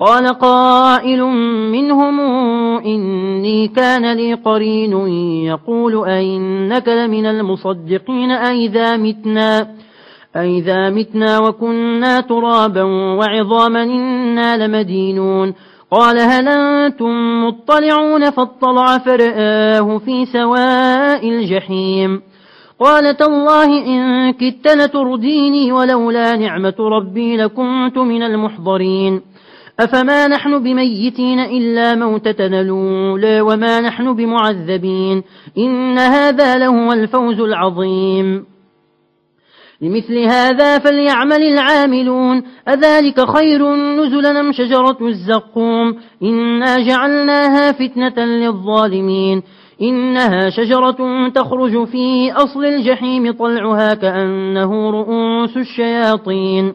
قال قائل منهم إني كان لي قرين يقول أئنك لمن المصدقين أئذا متنا أئذا متنا وكنا ترابا وعظاما إنا لمدينون. قال هل أنتم مطلعون فاطلع فرآه في سواء الجحيم. قالت الله إن كدت لترديني ولولا نعمة ربي لكنت من المحضرين. أفما نحن بميتين إلا موتتنا الأولى وما نحن بمعذبين إن هذا لهو الفوز العظيم. لمثل هذا فليعمل العاملون. أذلك خير نزلا أم شجرة الزقوم؟ إنا جعلناها فتنة للظالمين. إنها شجرة تخرج في أصل الجحيم طلعها كأنه رؤوس الشياطين.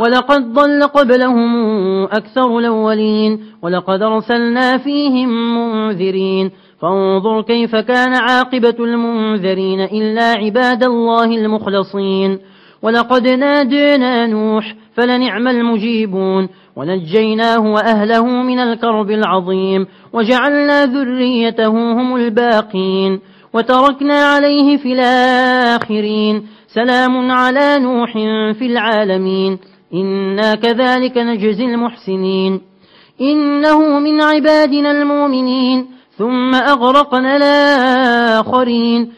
ولقد ضل قبلهم أكثر الأولين ولقد أرسلنا فيهم منذرين فانظر كيف كان عاقبة المنذرين إلا عباد الله المخلصين ولقد نادينا نوح فلنعم المجيبون ونجيناه وأهله من الكرب العظيم وجعلنا ذريته هم الباقين وتركنا عليه في الآخرين سلام على نوح في العالمين إنا كذلك نجزي المحسنين إنه من عبادنا المؤمنين ثم أغرقنا الآخرين